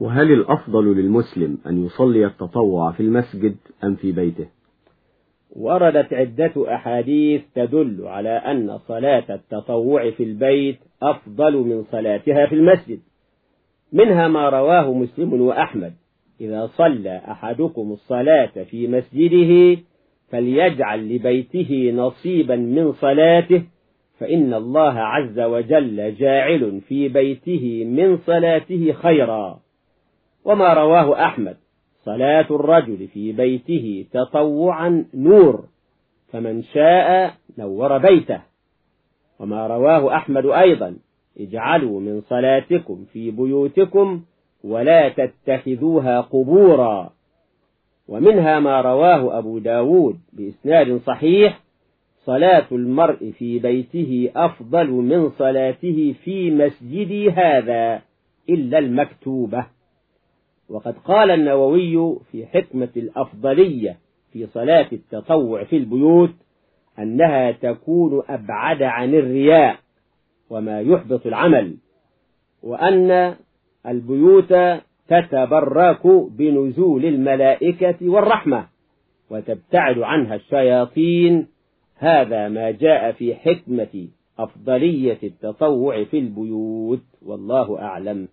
وهل الأفضل للمسلم أن يصلي التطوع في المسجد أم في بيته؟ وردت عدة أحاديث تدل على أن صلاة التطوع في البيت أفضل من صلاتها في المسجد. منها ما رواه مسلم وأحمد إذا صلى أحدكم الصلاة في مسجده فليجعل لبيته نصيبا من صلاته فإن الله عز وجل جاعل في بيته من صلاته خيرا. وما رواه أحمد. صلاة الرجل في بيته تطوعا نور فمن شاء نور بيته. وما رواه أحمد أيضا اجعلوا من صلاتكم في بيوتكم ولا تتخذوها قبورا. ومنها ما رواه أبو داود بإسناد صحيح صلاة المرء في بيته أفضل من صلاته في مسجدي هذا إلا المكتوبة. وقد قال النووي في حكمة الأفضلية في صلاة التطوع في البيوت أنها تكون أبعد عن الرياء وما يحبط العمل وأن البيوت تتبرك بنزول الملائكة والرحمة وتبتعد عنها الشياطين. هذا ما جاء في حكمة أفضلية التطوع في البيوت والله أعلم.